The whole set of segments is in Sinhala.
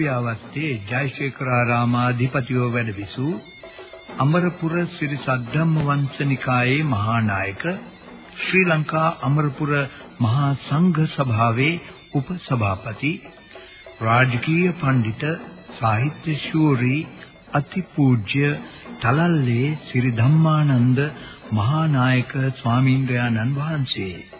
කොළඹ කුප්පියාවත්තේ ජයශේඛරාරාමාධිපතිව වැඩ විසූ අමරපුර ශ්‍රී සද්ධම්ම වංශනිකායේ මහානායක ශ්‍රී ලංකා අමරපුර මහා සංඝ සභාවේ උපසභාපති රාජකීය පඬිත සාහිත්‍ය ශූරී අතිපූජ්‍ය තලල්ලේ ශ්‍රී ධම්මානන්ද මහානායක ස්වාමීන්ද්‍රයන්න් වහන්සේ.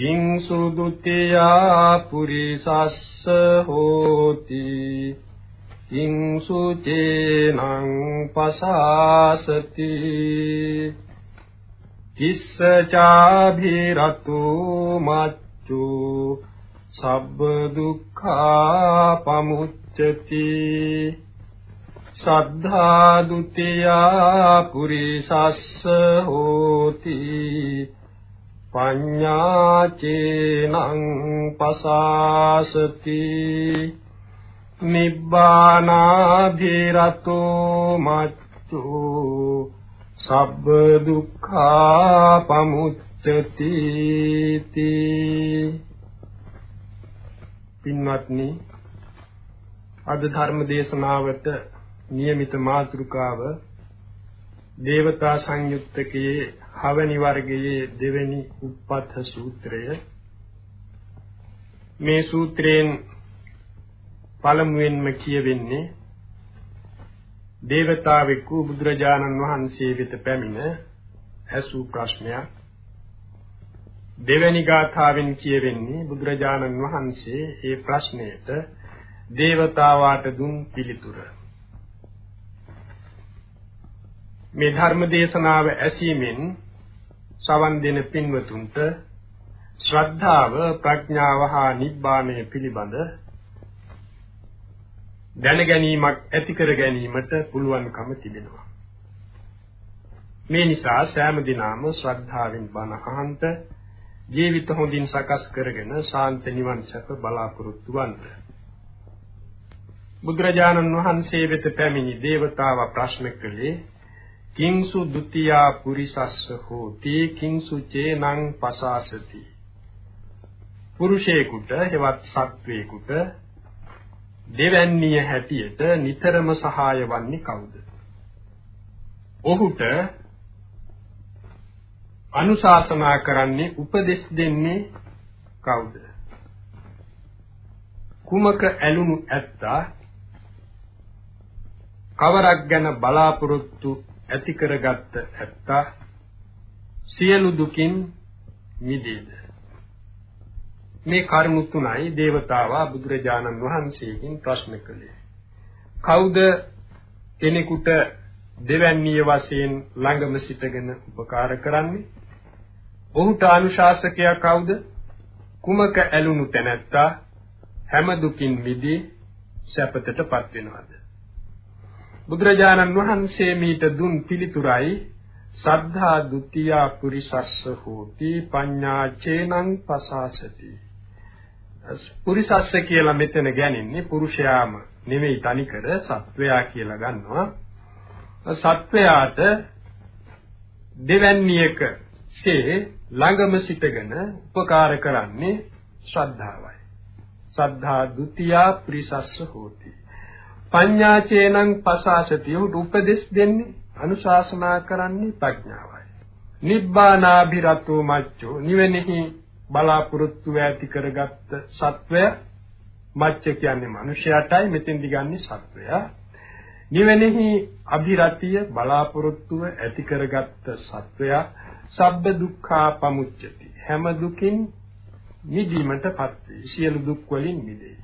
කිං සුදුතියා පුරිසස්ස හෝති. කිං සුචේනං පසාසති. කිස්ස චාභිරතු මච්චු සබ්බ දුක්ඛා පමුච්චති සද්ධා ဒ ුතියා පුරිසස්ස හෝති. පඤ්ඤාචේනං පසාසති නිබ්බානාධිරතෝ මච්චෝ සබ්බ දුක්ඛා පමුච්චති පින්වත්නි අද ධර්ම දේශනාවට નિયમિત මාතෘකාව දේවතා සංයුත්තකයේ හවනි වර්ගයේ දෙවෙනි උප්පත්ත සූත්‍රය. මේ සූත්‍රයෙන් පළමුවෙන්ම කියවෙන්නේ දේවතාවෙකු බුදුරජාණන් වහන්සේ වෙත පැමිණ ඇසූ ප්‍රශ්නයක්. දෙවැනි ගාථාවෙන් කියවෙන්නේ බුදුරජාණන් වහන්සේ ඒ ප්‍රශ්නයට දේවතාවාට දුන් පිළිතුර. මේ ධර්ම දේශනාව ඇසීමෙන් සවන් දෙන පින්වතුන්ට ශ්‍රද්ධාව ප්‍රඥාව හා නිබ්බාණය පිළිබඳ දැන ගැනීමක් ඇති කර ගැනීමට පුළුවන්කම තිබෙනවා. මේ නිසා සෑම දිනම ශ්‍රද්ධාවෙන් බණ අහන්ත ජීවිත හොඳින් සකස් කරගෙන ශාන්ත නිවන් සැප බලාපොරොත්තු වන්ත. බුදුරජාණන් වහන්සේ වෙත පැමිණි දේවතාව ප්‍රශ්න කළේ කිංසු ဒ ුතියා පුරිසස්ස හෝති කිංසු චේනං පසාසති පුරුෂයෙකුට හෙවත් සත්වයෙකුට දෙවැන්නිය හැටියට නිතරම සහාය වන්නේ කවුද? ඔහුට අනුශාසනා කරන්නේ උපදෙස් දෙන්නේ කවුද? කුමක ඇලුණු ඇත්තා කවරක් ගැන බලාපොරොත්තු ඇති කරගත්ත ඇත්තා සියලු දුකින් මිදේද මේ කරුණු තුනයි දේවතාවා බුදුරජාණන් වහන්සේගෙන් ප්‍රශ්න කළේ. කවුද කෙනෙකුට දෙවැන්නිය වශයෙන් ළඟම සිටගෙන උපකාර කරන්නේ? ඔහුට අනුශාසකයා කවුද? කුමක ඇලුණු තැනැත්තා හැම දුකින් මිදී සැපතටපත් වෙනවද? බුදුරජාණන් වහන්සේ මීට දුන් පිළිතුරයි සද්ධා ဒ ුතියා පුරිසස්ස හෝති පඤ්ඤා චේනං පසාසති පුරිසස්ස කියලා මෙතන ගැනින්නේ පුරුෂයාම නෙමෙයි තනිකර සත්වයා කියලා ගන්නවා. සත්වයාට දෙවැන්නියක සේ ළඟම සිටගෙන උපකාර කරන්නේ ශ්‍රද්ධාවයි. සද්ධා ဒ ුතියා පුරිසස්ස හෝති. පඤ්ඤාචේනං පසාසති උට උපදෙස් දෙන්නේ අනුශාසනා කරන්නේ ප්‍රඥාවයි. නිබ්බානාභිරතෝ මච්චෝ නිවෙනෙහි බලාපොරොත්තු ඇති කරගත්ත සත්වය මච්ච කියන්නේ මිනිසයාටයි මෙතෙන්දි ගන්නේ සත්වයා. නිවෙනෙහි අභිරතිය බලාපොරොත්තුව ඇති කරගත්ත සත්වයා. සබ්බ දුක්ඛා පමුච්චති හැම දුකින් නිදීමටපත් වේ සියලු දුක් වලින් මිදේ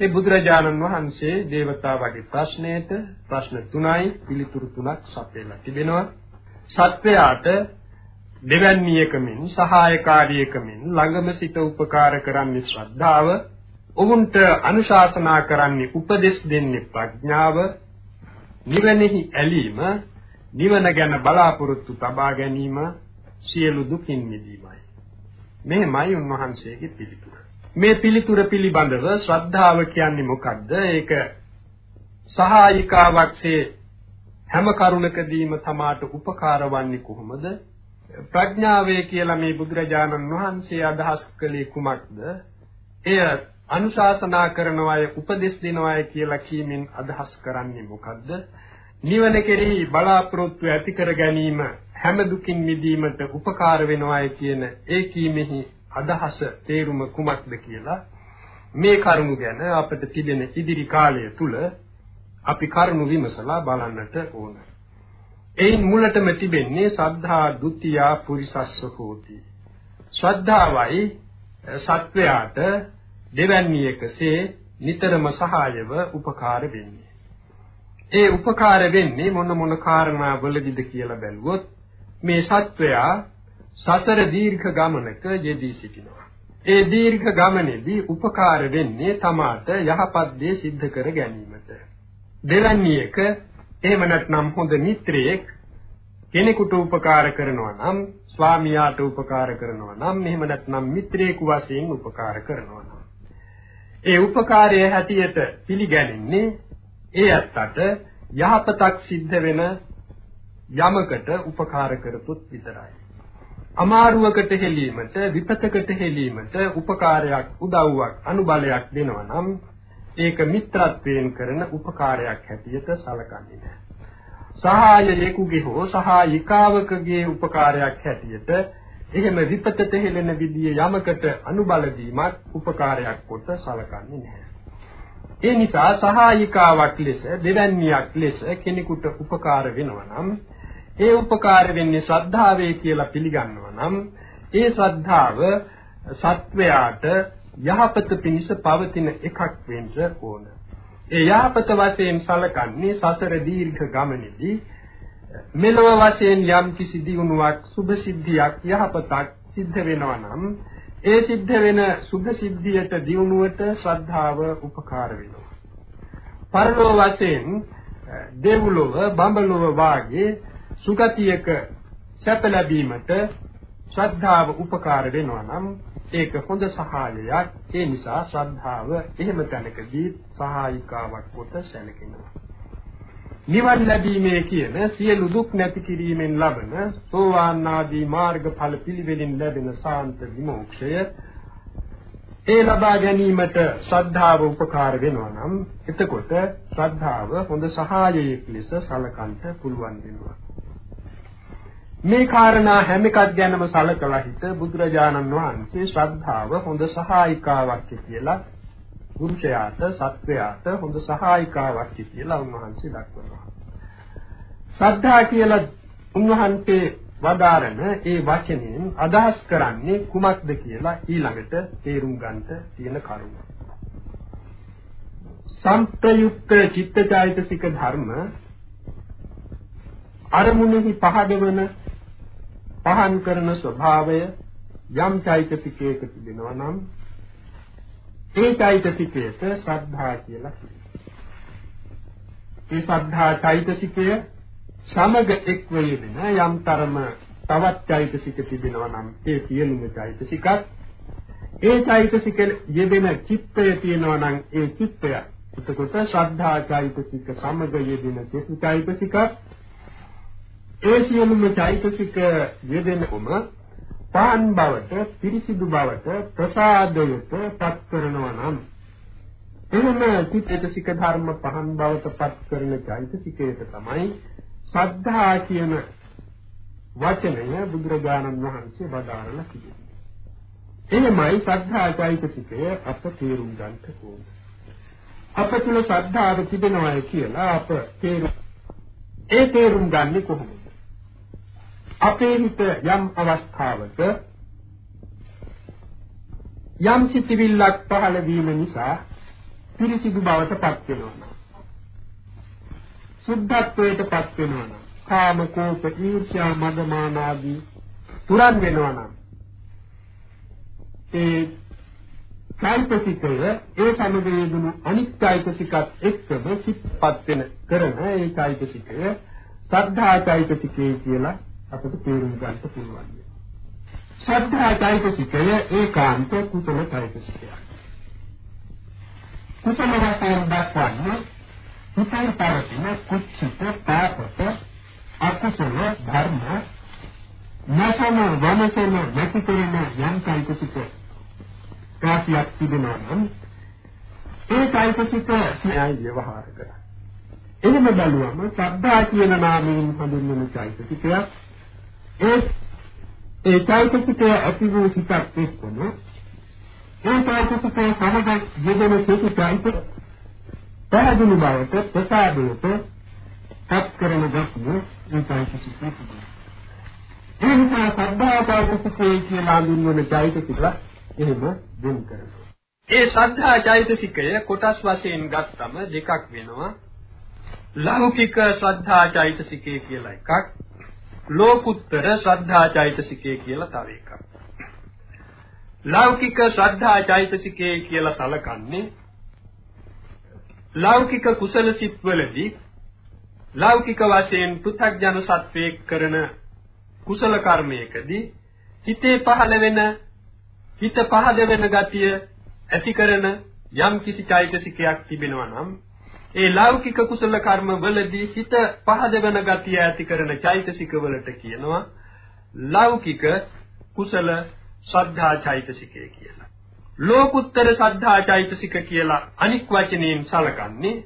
ඒ බුදුරජාණන් වහන්සේ දේවතාවගේ ප්‍රශ්නයට ප්‍රශ්න තුනයි පිළිතුරු තුනක් සපයලා තිබෙනවා. සත්වයාට දෙවැන්නියකමින් සහායකාරියකමින් ළඟම සිට උපකාර කරන්නේ ශ්‍රද්ධාව ඔවුන්ට අනුශාසනා කරන්නේ උපදෙස් දෙන්නේ ප්‍රඥාව නිවනෙහි ඇලීම නිවන ගැන බලාපොරොත්තු තබා ගැනීම සියලු දුකින් මිදීමයි. මෙහෙමයි උන්වහන්සේගේ පිළිතුර. මේ පිළිතුර පිළිබඳව ශ්‍රද්ධාව කියන්නේ මොකක්ද ඒක සහායිකාවක්සේ හැම කරුණකදීම තමාට උපකාර වන්නේ කොහොමද? ප්‍රඥාවේ කියලා මේ බුදුරජාණන් වහන්සේ අදහස් කළේ කුමක්ද? එය අනුශාසනා කරනවාය උපදෙස් දෙනවාය කියලා කීමෙන් අදහස් කරන්නේ මොකද්ද? නිවන කෙරෙහි බලාපොරොත්තු ඇති කර ගැනීම හැම දුකින් මිදීමට උපකාර වෙනවාය කියන ඒ කීමෙහි අදහස තේරුම කුමක්ද කියලා මේ කරුණු ගැන අපිට තිබෙන ඉදිරි කාලය තුල අපි කරුණු විමසලා බලන්නට ඕන. එයින් මුලටම තිබෙන්නේ සද්ධා ဒ ුතියා පුරිසස්ස හෝති. ශ්‍රද්ධාවයි සත්වයාට දෙවැන්නියකසේ නිතරම සහායව උපකාර වෙන්නේ. ඒ උපකාර වෙන්නේ මොන මොන කාරණා වලදීද කියලා බැලුවොත් මේ සත්වයා සසර දීර්ඝ ගමනක යෙදී සිටිනවා. ඒ දීර්ඝ ගමනේදී උපකාර වෙන්නේ තමාට යහපත් දේ සිද්ධ කර ගැනීමට. දෙවැනි එක එහෙම නැත්නම් හොඳ මිත්‍රයෙක් කෙනෙකුට උපකාර කරනවා නම් ස්වාමියාට උපකාර කරනවා නම් එහෙම නැත්නම් මිත්‍රයෙකු වශයෙන් උපකාර කරනවා නම් ඒ උපකාරය හැටියට පිළිගැනෙන්නේ ඒ අත්තට යහපතක් සිද්ධ වෙන යමකට උපකාර කරතොත් විතරයි. අමාරුවකට හෙලීමට විපතකට හෙලීමට උපකාරයක් උදව්වක් අනුබලයක් දෙනවා නම් ඒක මිත්‍රත්වයෙන් කරන උපකාරයක් හැටියට සැලකන්නේ නැහැ. සහායයෙකුගේ හෝ සහායිකාවකගේ උපකාරයක් හැටියට එහෙම විපතට හෙළෙන විදිය යමකට අනුබල දීමක් උපකාරයක් කොට සැලකන්නේ නැහැ. ඒ නිසා සහායිකාවක් ලෙස දෙවැන්නියක් ලෙස කෙනෙකුට උපකාර වෙනවා නම් ඒ උපකාර වෙන්නේ ශ්‍රද්ධාවේ කියලා පිළිගන්නවා නම් ඒ ශ්‍රද්ධාව සත්වයාට යහපත පිණිස පවතින එකක් වෙන්න ඕන. ඒ යහපත වශයෙන් සලකන්නේ සසර දීර්ඝ ගමනේදී මෙලොව වශයෙන් යම් කිසි දියුණුවක් සුභ සිද්ධියක් යහපතක් සිද්ධ වෙනවා නම් ඒ සිද්ධ වෙන සුභ සිද්ධියට දියුණුවට ශ්‍රද්ධාව උපකාර වෙනවා. පරලොව වශයෙන් දෙව්ලොව බඹලොව වාගේ සුගතියක සැප ලැබීමට ශ්‍රද්ධාව උපකාර වෙනවා නම් ඒක හොඳ සහායයක්. ඒ නිසා ශ්‍රද්ධාව එහෙම තැනකදී සහායිකාවක් කොට සැලකෙනවා. නිවන් ලැබීමේ කියන සියලු දුක් නැති කිරීමෙන් ලබන සෝවාන් ආදී මාර්ගඵල පිළිවෙලින් ලැබෙන සාන්ත විමෝක්ෂය ඒ ලබා ගැනීමට ශ්‍රද්ධාව උපකාර වෙනවා නම් එතකොට ශ්‍රද්ධාව හොඳ සහායයක් ලෙස සලකන්ට පුළුවන් වෙනවා. මේ කාරණා හැම එකක් ගැනම සලකලා හිට බුදුරජාණන් වහන්සේ ශ්‍රද්ධාව හොඳ සහායිකාවක් කියලා පුරුෂයාට සත්වයාට හොඳ සහායිකාවක් කියලා උන්වහන්සේ දක්වනවා. ශ්‍රද්ධා කියලා උන්වහන්සේ වදාරන ඒ වචනයෙන් අදහස් කරන්නේ කුමක්ද කියලා ඊළඟට තේරුම් ගන්නට තියෙන කරුණ. සම්ප්‍රයුක්ත චිත්තචෛතසික ධර්ම අරමුණෙහි පහදවන පහන් කරන ස්වභාවය යම් චෛතසිකයක තිබෙනවා නම් ඒ චෛතසිකයට ශ්‍රද්ධා කියලා කියනවා. ඒ ශ්‍රද්ධා චෛතසිකය සමග එක් වෙගෙන යම් තරම තවත් චෛතසික තිබෙනවා නම් ඒ සියලුම චෛතසිකත් ඒ චෛතසික යෙදෙන චිත්තය තියෙනවා නම් ඒ චිත්තය එතකොට ශ්‍රද්ධා චෛතසික සමග යෙදෙන චෛතසිකත් ඒ සියලුම චෛතසික යෙදෙනකොම පහන් බවට පිරිසිදු බවට ප්‍රසාදයට පත් කරනවා නම් එහෙම චෛතසික ධර්ම පහන් බවට පත් කරන චෛතසිකයට තමයි සද්ධා කියන වචනය බුදුරජාණන් වහන්සේ වදාරලා තිබෙනවා. එහෙමයි සද්ධා චෛතසිකය අප තේරුම් ගන්නට ඕන. අප තුල ශ්‍රද්ධාව තිබෙනවා කියලා අප තේරුම් ඒ තේරුම් ගන්නේ කොහොමද? අපේ හිත යම් අවස්ථාවක යම් සිතිවිල්ලක් පහළ වීම නිසා පිරිසිදු බවට පත් වෙනවා. සුද්ධත්වයට පත් වෙනවා. කාම කෝප ඊර්ෂ්‍යා මදමාන ආදී පුරන් වෙනවා නම් ඒ චෛතසිකය ඒ සමග යෙදුණු අනිත් චෛතසිකත් එක්කම සිත්පත් වෙන කරන ඒ චෛතසිකය සද්ධා චෛතසිකය කියලා අපිට තේරුම් ගන්න පුළුවන්. සද්ධා චෛතසිකය ඒකාන්ත කුසල චෛතසිකයක්. කුසල වශයෙන් දක්වන්නේ හිතේ පවතින කුච්චිත පාපත අකුසල ධර්ම නැසම වනසම නැති කරන යම් චෛතසික රාශියක් තිබෙනවා නම් ඒ චෛතසික ස්නේහය ව්‍යවහාර කරා. එහෙම බලුවම ශ්‍රද්ධා කියන නාමයෙන් හඳුන්වන චෛතසිකයක් ඒ ඒ චෛතසිකය ඇති වූ සිතක් එක්කම ඒ චෛතසිකය සමග යෙදෙන සිතයි පැහැදිලි බවට ප්‍රසාදයට පත් කරන ගතිය ඒ චෛතසිකය තිබෙනවා. ඒ නිසා ශ්‍රද්ධා චෛතසිකය කියලා හඳුන්වන චෛතසික එහෙම වෙන් කරනවා. ඒ ශ්‍රද්ධා චෛතසිකය කොටස් වශයෙන් ගත්තම දෙකක් වෙනවා. ලෞකික ශ්‍රද්ධා චෛතසිකය කියලා එකක්. ලෝකුත්තර ශ්‍රද්ධා චෛතසිකය කියලා තව එකක්. ලෞකික ශ්‍රද්ධා චෛතසිකය කියලා සලකන්නේ ලෞකික කුසල සිත්වලදී ලෞකික වශයෙන් පෘථග්ජන සත්වයේ කරන කුසල කර්මයකදී හිතේ පහළ වෙන හිත පහද වෙන ගතිය ඇති කරන යම් කිසි චෛතසිකයක් තිබෙනවා නම් ඒ ලෞකික කුසල කර්ම වලදී සිත පහද වෙන ගතිය ඇති කරන චෛතසික වලට කියනවා ලෞකික කුසල ශ්‍රද්ධා චෛතසිකය කියලා. ලෝකුත්තර ශ්‍රද්ධා චෛතසික කියලා අනික් වචනයෙන් සලකන්නේ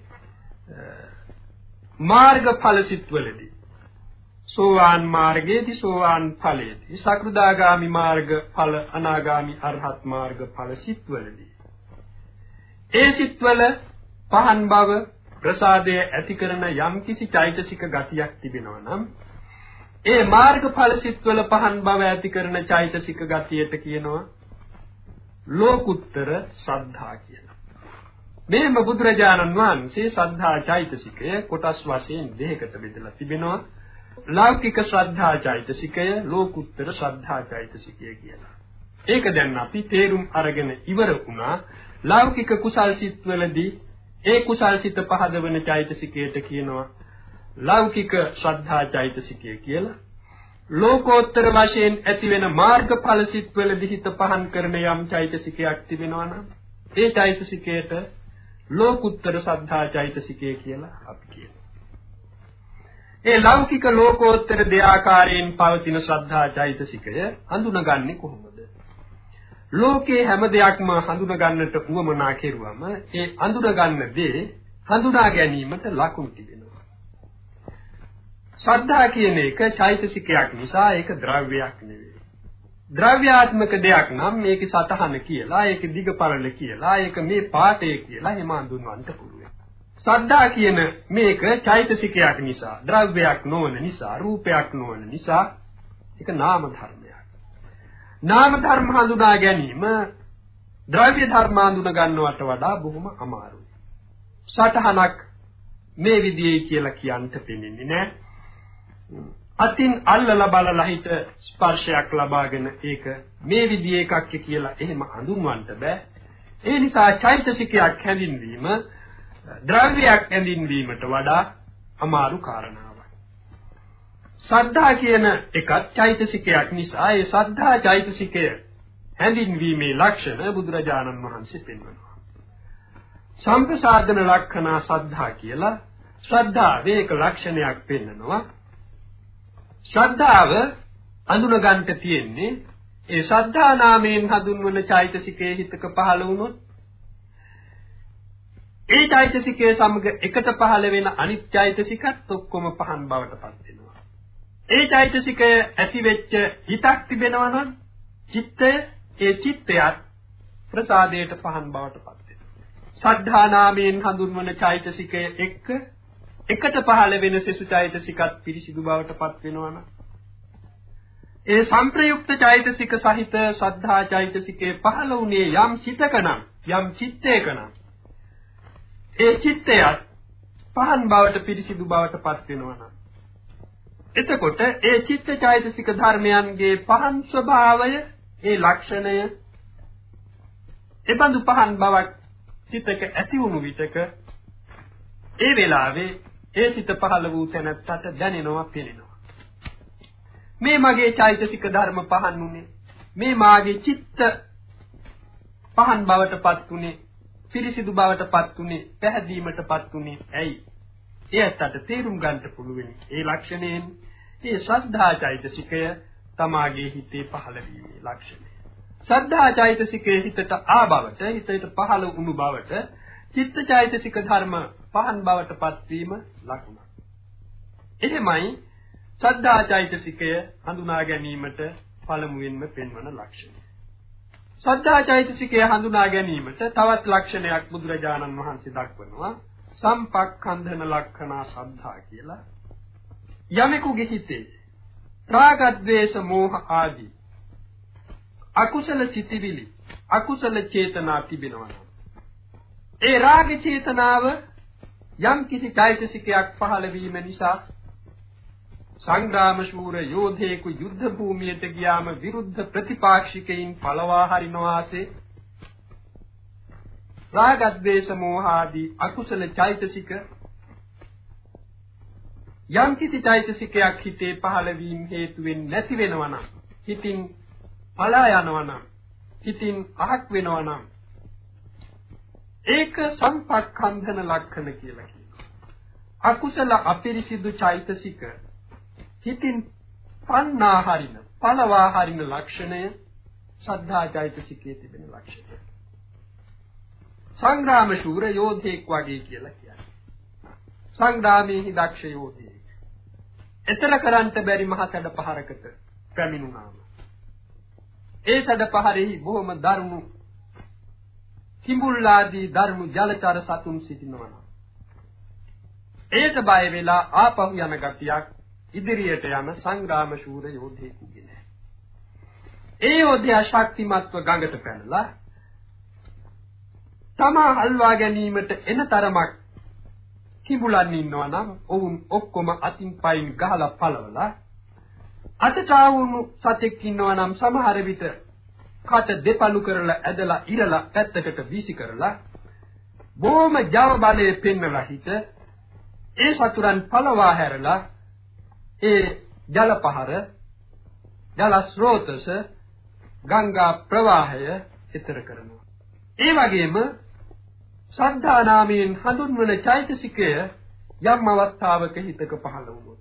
මාර්ගඵල සිත්වලදී සෝවාන් මාර්ගයේදී සෝවාන් ඵලයේදී සකෘදාගාමි මාර්ග ඵල අනාගාමි අරහත් මාර්ග ඵල සිත්වලදී ඒ සිත්වල පහන් බව ප්‍රසාදය ඇති කරන යම්කිසි චෛතසික ගතියක් තිබෙනවා නම් ඒ මාර්ගඵල සිත්වල පහන් බව ඇති කරන චෛතසික ගතියට කියනවා ලෝකුත්තර සද්ධා කියලා. මේම බුදුරජාණන් වහන්සේ සද්ධා චෛතසිකය කොටස් වශයෙන් දෙකකට බෙදලා තිබෙනවා. ලෞකික ශ්‍රද්ධා චෛතසිකය ලෝකුත්තර ශ්‍රද්ධා චෛතසිකය කියලා. ඒක දැන් අපි තේරුම් අරගෙන ඉවර වුණා. ලෞකික කුසල් සිත්වලදී ඒ කුසල් සිත පහදවන චෛතසිකයට කියනවා ලෞකික ශ්‍රද්ධා චෛතසිකය කියලා. ලෝකෝත්තර වශයෙන් ඇතිවෙන මාර්ගඵල සිත්වලදී හිත පහන් කරන යම් චෛතසිකයක් තිබෙනවා නම් ඒ චෛතසිකයට ලෝකුත්තර ශ්‍රද්ධා චෛතසිකය කියලා අපි කියනවා. ඒ ලෞකික ලෝකෝත්තර දෙආකාරයෙන් පවතින ශ්‍රද්ධා චෛතසිකය හඳුනගන්නේ කොහොමද? ලෝකේ හැම දෙයක්ම හඳුනගන්නට උවමනා කෙරුවම ඒ හඳුනගන්න දේ හඳුනා ගැනීමට ලකුණු තිබෙනවා. ශ්‍රද්ධා කියන එක චෛතසිකයක් නිසා ඒක ද්‍රව්‍යයක් නෙවෙයි. ද්‍රව්‍යාත්මක දෙයක් නම් මේකේ සතහන කියලා, ඒකේ දිගපරල කියලා, ඒක මේ පාඨය කියලා එහෙම හඳුන්වන්න පුළුවන්. සද්දා කියන මේක චෛතසිකයක් නිසා, ද්‍රව්‍යයක් නොවන නිසා, රූපයක් නොවන නිසා ඒක නාම ධර්මයක්. නාම ධර්ම හඳුනා ගැනීම ද්‍රව්‍ය ධර්ම හඳුනා ගන්නවට වඩා බොහොම අමාරුයි. සටහනක් මේ විදිහේ කියලා කියන්න පෙනෙන්නේ නැහැ. අතින් අල්ලලා බලලා හිත ස්පර්ශයක් ලබාගෙන ඒක මේ විදිහේ එකක් කියලා එහෙම හඳුන්වන්න බෑ. ඒ නිසා චෛතසිකයක් හැඳින්වීම ද්‍රව්‍යයක් ඇඳින්වීමට වඩා අමාරු කාරණාවක්. සද්ධා කියන එකත් චෛතසිකයක් නිසා ඒ සද්ධා චෛතසිකය හැඳින්වීමේ ලක්ෂණ බුදුරජාණන් වහන්සේ පෙන්වනවා. සම්ප්‍රසාදන ලක්ෂණ සද්ධා කියලා ශ්‍රද්ධාවේ එක ලක්ෂණයක් පෙන්වනවා. ශ්‍රද්ධාව අඳුනගන්න තියෙන්නේ ඒ ශ්‍රද්ධා නාමයෙන් හඳුන්වන චෛතසිකයේ හිතක පහළ වුණොත් ඒ චෛතසිකයේ සමග එකට පහළ වෙන අනිත් චෛතසිකත් ඔක්කොම පහන් බවට පත් වෙනවා. ඒ චෛතසිකය ඇති වෙච්ච හිතක් තිබෙනවා නම් චිත්තය ඒ චිත්තයත් ප්‍රසාදයට පහන් බවට පත් වෙනවා. සද්ධා නාමයෙන් හඳුන්වන චෛතසිකය එක්ක එකට පහළ වෙන සෙසු චෛතසිකත් පිරිසිදු බවට පත් වෙනවා ඒ සංප්‍රයුක්ත චෛතසික සහිත සද්ධා චෛතසිකේ පහළ වුණේ යම් සිතක නම් යම් චිත්තයක නම් ඒ චිත්තයත් පහන් බවට පිරිසිදු බවට පත් වෙනවා නම් එතකොට ඒ චිත්ත චෛතසික ධර්මයන්ගේ පහන් ස්වභාවය ඒ ලක්ෂණය එබඳු පහන් බවක් සිතක ඇති වුණු විටක ඒ වෙලාවේ ඒ සිත පහළ වූ තැනත්තට දැනෙනවා පෙනෙනවා. මේ මගේ චෛතසික ධර්ම පහන් උනේ මේ මාගේ චිත්ත පහන් බවටපත් උනේ පිරිසිදු බවටපත් උනේ පැහැදීමටපත් උනේ ඇයි? එයටට තේරුම් ගන්නට පුළුවන්. ඒ ලක්ෂණයෙන් ඒ ශ්‍රද්ධා චෛතසිකය තමාගේ හිතේ පහළ වීමේ ලක්ෂණය. ශ්‍රද්ධා චෛතසිකයේ හිතට ආබවට හිතට පහළ වුණු බවට චිත්ත චෛතසික ධර්ම පහන් බවටපත් වීම ලකුණක්. එහෙමයි ශ්‍රද්ධා චෛතසිකය හඳුනා ගැනීමට පළමුවෙන්ම පෙන්වන ලක්ෂණය. ශ්‍රද්ධා චෛතසිකය හඳුනා ගැනීමට තවත් ලක්ෂණයක් බුදුරජාණන් වහන්සේ දක්වනවා සම්පක්ඛන්දන ලක්ෂණා සද්ධා කියලා. යමෙකුගේ හිතේ රාග ద్వේෂ මෝහ ආදී අකුසල සිතිවිලි අකුසල චේතනා තිබෙනවා ඒ රාග චේතනාව යම් කිසි চৈতසිකයක් පහළ වීම නිසා සංග්‍රාම ශූර යෝධේකු යුද්ධ භූමියට ගියාම විරුද්ධ ප්‍රතිපාක්ෂිකයින් පළවා හරිනවාසේ රාගස් දේශ මොහාදී අකුසල චෛතසික යම් කිසි චෛතසිකයක් හිතේ පහළ වීම හේතු වෙන්නේ නැති වෙනවා නම් හිතින් පලා යනවා නම් හිතින් අහක් වෙනවා නම් ඒක සම්පක්ඛන්දන ලක්ෂණ කියලා කියනවා. අකුසල අපිරිසිදු චෛතසික හිතින් පන්නා හරින, පළවා හරින ලක්ෂණය සද්ධා චෛතසිකයේ තිබෙන ලක්ෂණය. සංග්‍රාම ශූර යෝධෙක් වගේ කියලා කියන්නේ. සංග්‍රාමයේ දක්ෂ යෝධයෙක්. එතර කරන්ට බැරි මහ සැඩ පහරකට පැමිණුණාම ඒ සැඩ පහරෙහි බොහොම දරුණු කිඹුල්ලාදී දරුණු ජලචර සතුන් සිටිනවා. ඒට බය වෙලා ආපහු යන ගතියක් ඉදිරියට යන සංග්‍රාම ශූර යෝධයෙකුගේ නැහැ. ඒ යෝධයා ශක්තිමත්ව ගඟට පැනලා තමා හල්වා ගැනීමට එන තරමක් කිඹුලන් ඉන්නවා නම් ඔවුන් ඔක්කොම අතින් පයින් ගහලා පළවලා අතට ආවුණු සතෙක් ඉන්නවා නම් සමහර විට කට දෙපළු කරලා ඇදලා ඉරලා පැත්තකට වීසි කරලා බොහොම ජව බලයේ පෙන්වලා හිට ඒ සතුරන් පළවා හැරලා ඒ ජල පහර ජල ස්රෝතස ගංගා ප්‍රවාහය ඊතර කරනවා. ඒ වගේම සද්ධා නාමයෙන් හඳුන්වන චෛතසිකය යම් අවස්ථාවක හිතක පහළ වුණොත්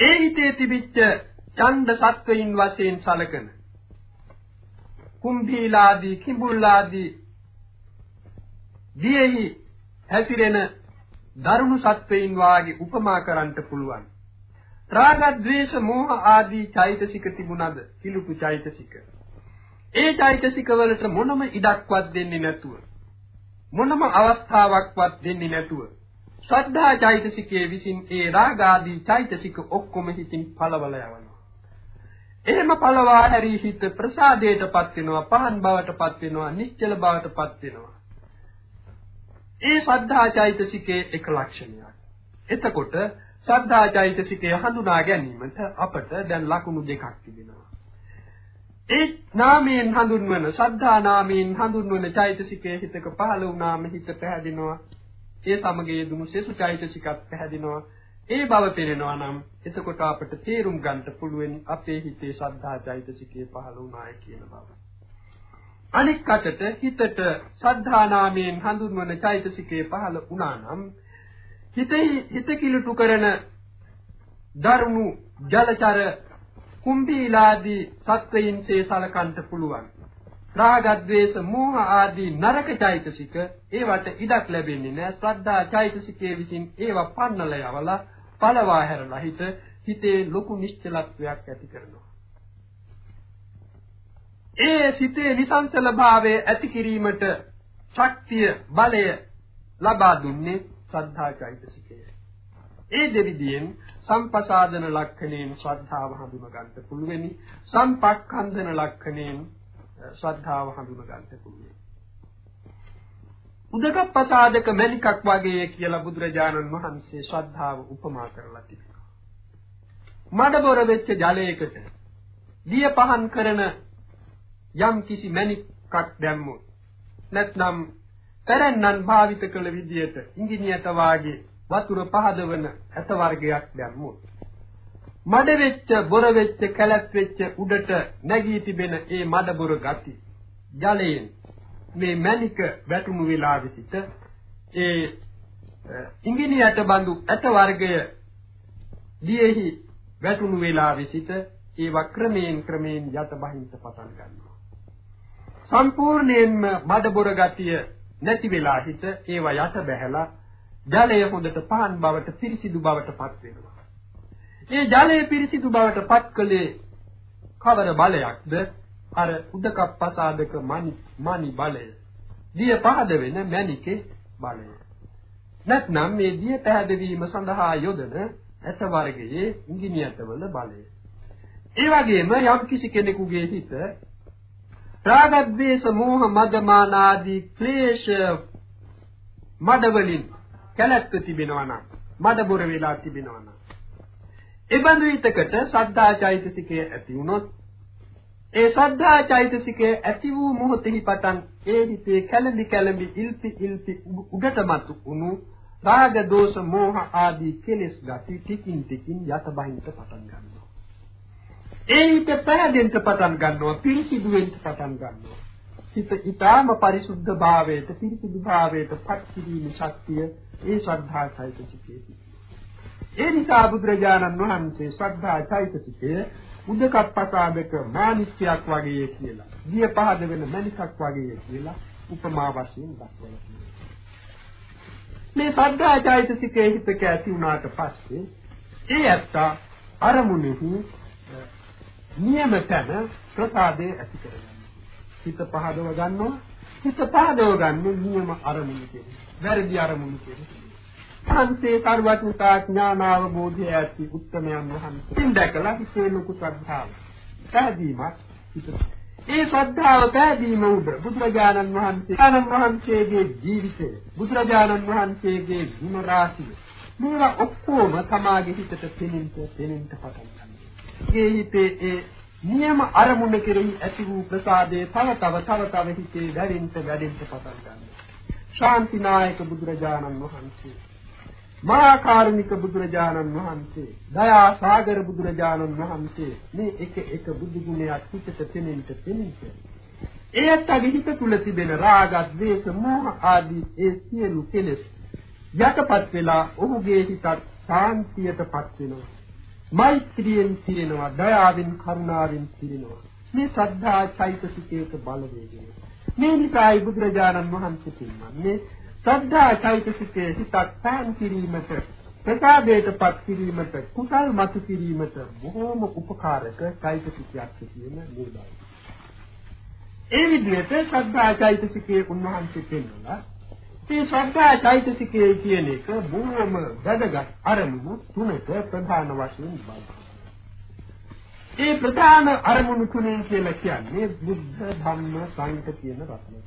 ඒ හිතේ තිබිච්ච ඡන්ද සත්වයින් වශයෙන් සලකන කුම්භීලාදී කිඹුල්ලාදී දියෙහි හැසිරෙන දරුණු සත්වයින් වාගේ උපමා කරන්නට පුළුවන්. රාග, ద్వේෂ, මෝහ ආදී චෛතසික තිබුණද? කිලුපු චෛතසික. ඒ චෛතසික වලට මොනම ඉඩක්වත් දෙන්නේ නැතුව මොනම අවස්ථාවක්වත් දෙන්නේ නැතුව ශ්‍රද්ධා චෛතසිකයේ විසින් ඒ රාග ආදී චෛතසික ඔක්කොම හිතින් පළවල යවනවා. එහෙම පළවා හැරී හිත ප්‍රසාදයටපත් වෙනවා, පහන් බවටපත් වෙනවා, නිශ්චල බවටපත් වෙනවා. ඒ ශ්‍රද්ධා චෛතසිකයේ එක ලක්ෂණයක්. එතකොට ශ්‍රද්ධා චෛතසිකය හඳුනා ගැනීමට අපට දැන් ලකුණු දෙකක් තිබෙනවා. ඒ නාමයෙන් හඳුන්වන ශ්‍රද්ධා නාමයෙන් හඳුන්වන චෛතසිකයේ හිතක පහළ වුණාම හිත පැහැදිනවා. ඒ සමගයේ දුමු සෙසු චෛතසිකත් පැහැදිනවා. ඒ බව පෙනෙනවා නම් එතකොට අපට තේරුම් ගන්නට පුළුවන් අපේ හිතේ ශ්‍රද්ධා චෛතසිකයේ පහළ වුණායි කියන බව. අනික් අතට හිතට ශ්‍රද්ධා නාමයෙන් හඳුන්වන චෛතසිකයේ පහළ වුණා නම් හිතේ හිත කිලුටු කරන ධර්මු ජලචර කුම්භීලාදී සත්වයින්සේ සලකන්ට පුළුවන්. රාග, ద్వේෂ, මෝහ ආදී නරක චෛතසික ඒවට ඉඩක් ලැබෙන්නේ නැහැ. ශ්‍රද්ධා චෛතසිකයේ විසින් ඒවා පන්නල යවලා පළවා හැරලා හිත හිතේ ලොකු නිශ්චලත්වයක් ඇති කරනවා. ඒ සිතේ නිසංසල භාවය ඇති කිරීමට ශක්තිය බලය ලබා දුන්නේ ශ්‍රද්ධා චෛතසිකයයි. ඒ දෙවිදියෙන් සම්පසාදන ලක්ෂණයෙන් ශ්‍රද්ධාව හඳුන ගන්නට පුළුවෙනි. සම්පක්ඛන්දන ලක්ෂණයෙන් ශ්‍රද්ධාව හඳුන ගන්නට පුළුවෙනි. උදකප්පසාදක මණිකක් වගේ කියලා බුදුරජාණන් වහන්සේ ශ්‍රද්ධාව උපමා කරලා තිබෙනවා මඩබොර වෙච්ච ජලයකට දිය පහන් කරන යම් කිසි මණික් රුක්කක් දැම්මොත් නැත්නම් පැරැන්නන් භාවිත කළ විදියට ඉංගිනියට වාගේ වතුර පහදවන ඇත වර්ගයක් දැම්මොත් මඩ වෙච්ච බොර වෙච්ච කැලත් වෙච්ච උඩට නැගී තිබෙන ඒ මඩ බොර ගති ජලයෙන් මේ මණික වැටුණු වෙලාවෙ සිට ඒ ඉංගිනියට බඳු ඇත වර්ගය දියෙහි වැටුණු වෙලාවෙ සිට ඒවා ක්‍රමයෙන් ක්‍රමයෙන් යට බහින්න පටන් ගන්නවා. සම්පූර්ණයෙන්ම මඩබොර ගතිය නැති වෙලා හිට ඒවා යට බැහැලා ජලය හොඳට පහන් බවට පිරිසිදු බවට පත් වෙනවා. ඒ ජලය පිරිසිදු බවට පත් කළේ කවර බලයක්ද? අර උදක පසාදක මනි මනි බලය. දිය පහද වෙන මණිකේ බලය. නැත්නම් මේ දිය පැහැදවීම සඳහා යොදන ඇත වර්ගයේ ඉංගිනියතවල බලය. ඒ වගේම යම් කිසි කෙනෙකුගේ හිත රාගද්වේෂ මෝහ මදමාන ආදී ක්ලේශ මඩවලින් කැලැත්ත තිබෙනවා නම් මඩබොර වෙලා තිබෙනවා නම් ඒ බඳු විතකට සද්ධා චෛතසිකය ඇති වුණොත් ඒ සද්ධා චෛතසිකය ඇති වූ මොහොතෙහි පටන් ඒ හිතේ කැළඹි කැළඹි ඉල්පි ඉල්පි උඩට මතු වුණු රාග දෝෂ මෝහ ආදී කෙලෙස් ගති ටිකින් ටිකින් යට බහින්න පටන් ගන්නවා. ඒ හිත පැහැදෙන්න පටන් ගන්නවා පිරිසිදු වෙන්න පටන් ගන්නවා. හිත ඊටාම පරිසුද්ධ භාවයට පිරිසිදු භාවයට පත් කිරීමේ ශක්තිය ඒ ශ්‍රද්ධා චෛතසිකයේ ඒ නිසා බුදුරජාණන් වහන්සේ ශ්‍රද්ධා චෛතසිකය උදකප්පසාදක මානිත්‍යයක් වගේ කියලා. දිය පහද වෙන මණිකක් වගේ කියලා උපමා වශයෙන් දක්වලා මේ ශ්‍රද්ධා චෛතසිකයේ හිතක ඇති වුණාට පස්සේ ඒ ඇත්ත අරමුණෙහි නියම තැන ප්‍රසාදේ ඇති කරගන්නවා. හිත පහදව ගන්නවා. හිත පහදව ගන්න නියම අරමුණු කියන්නේ. වැරදි අරමුණු කියන්නේ. සංසේ සර්වඥතා ඥානාව බෝධිය ඇති උත්තමයන් වහන්සේ. ඉතින් දැකලා හිතේ ලොකු ශ්‍රද්ධාව. පැහැදීමක් හිත. ඒ ශ්‍රද්ධාව පැහැදීම උඩ බුදුරජාණන් වහන්සේ ආනන්ද වහන්සේගේ ජීවිතය බුදුරජාණන් වහන්සේගේ ගුණ රාශිය මේවා ඔක්කොම තමාගේ හිතට පෙනෙන්න පෙනෙන්න පටන් ගන්නවා. ඒ හිතේ ඒ නියම අරමුණ කෙරෙහි ඇති වූ ප්‍රසාදයේ තව තව තව තව හිතේ වැඩෙන්න වැඩෙන්න පටන් ගන්නවා. ශාන්තිනායක බුදුරජාණන් වහන්සේ මහා කාරුණික බුදුරජාණන් වහන්සේ දයා සාගර බුදුරජාණන් වහන්සේ මේ එක එක බුදු ගුණයක් පිටට පෙනෙන්න පෙනෙන්න එයත් අවිහිත තුල තිබෙන රාග, ද්වේෂ, මෝහ ආදී ඒ සියලු කෙලෙස් යටපත් වෙලා ඔහුගේ හිතත් ශාන්තියටපත් වෙනවා. මෛත්‍රියෙන් පිරෙනවා, දයාවෙන්, කරුණාවෙන් පිරෙනවා. මේ ශ්‍රද්ධා චෛතසිකයක බලවේගය. මේ නිසායි බුදුරජාණන් වහන්සේ කියන්නේ ශ්‍රද්ධා චෛතසිකයේ හිතක් පෑන් කිරීමට ප්‍රසාදයටපත් කිරීමට කුසල් මතු කිරීමට බොහෝම උපකාරක චෛතසිකයක් කියන නේදයි. ඒ විදිහට ශ්‍රද්ධා චෛතසිකයේ උන්වහන්සේ පෙන්වලා මේ ශ්‍රද්ධා චෛතසිකයේ කියන එක බොහෝම වැදගත් අරමුණු තුනක ප්‍රධාන වශයෙන් බලනවා. ඒ ප්‍රධාන අරමුණු තුනෙන් කියලා කියන්නේ බුද්ධ ධම්ම සංඝ කියන රත්නය.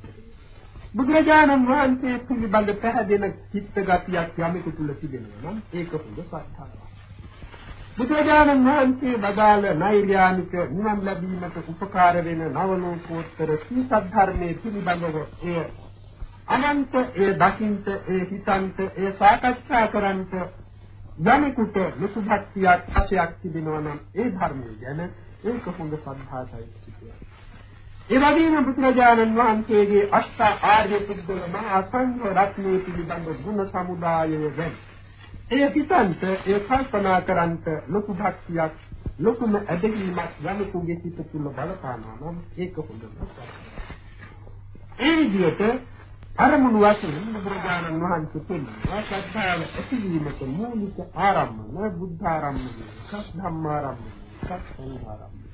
බුදුරජාණන් වහන්සේ පිළිබඳ පැහැදෙන චිත්ත ගතියක් යමෙකු තුල තිබෙනවා නම් ඒක හොඳ සත්‍යයක්. බුදුරජාණන් වහන්සේ බදාළ නෛර්යානික නිවන් ලැබීමට උපකාර වෙන නවලෝකෝත්තර සීසත් ධර්මයේ පිළිබඳව එය අනන්ත ඒ දකින්ත ඒ හිතන්ත ඒ සාකච්ඡා කරන්ත යමෙකුට ලොකු භක්තියක් අශයක් තිබෙනවා නම් ඒ ධර්මය ගැන ඒක හොඳ සද්ධාතයි සිටිනවා. ඒ වගේම බුදුරජාණන් වහන්සේගේ අෂ්ට ආර්ය පුද්ගල මහා සංඝ රත්නයේ පිළිබඳ ගුණ සමුදායය ගැන එය පිටන්ත ඒ කල්පනා කරන්ත ලොකු භක්තියක් ලොකුම ඇදහිීමක් යමකුගේ සිත තුළ බලපානවා නම් ඒක හොඳම ඒ විදිහට අරමුණු වශයෙන් බුදුරජාණන් වහන්සේ පෙන්වනවා ශ්‍රද්ධාව ඇතිවීමට මූලික ආරම්භන බුද්ධ ආරම්භන සත් ධම්මාරම්භන සත් සංඝාරම්භන